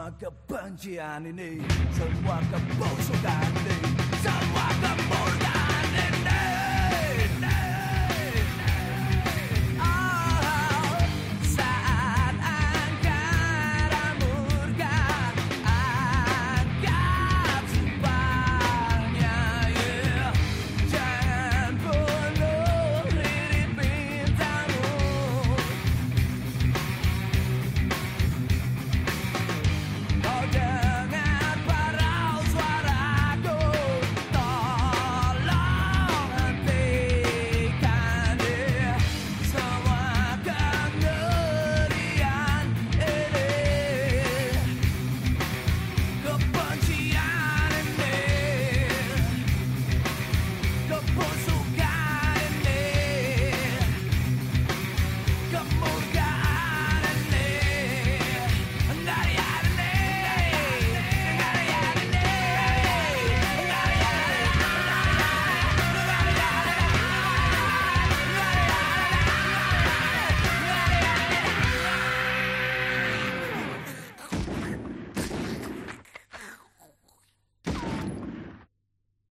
Semua kebencian ini Semua kebosokan ini Semua kemurkaan